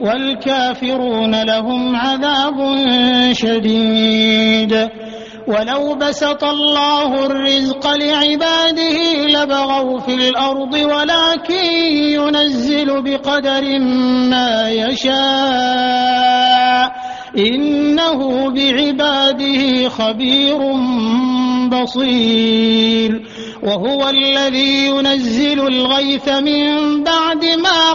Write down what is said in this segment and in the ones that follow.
والكافرون لهم عذاب شديد. ولو بسط الله الرزق لعباده لبغوا في الأرض ولكن ينزل بقدر ما يشاء. إنه بعباده خبير بصير. وهو الذي ينزل الغيث من بعد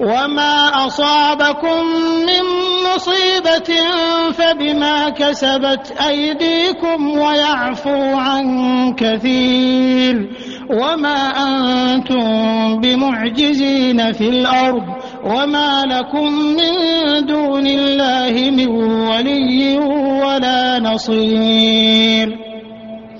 وما أصابكم من مصيبة فبما كسبت أيديكم ويعفو عن كثير وما أنتم بمعجزين في الأرض وما لكم من دون الله من ولي ولا نصير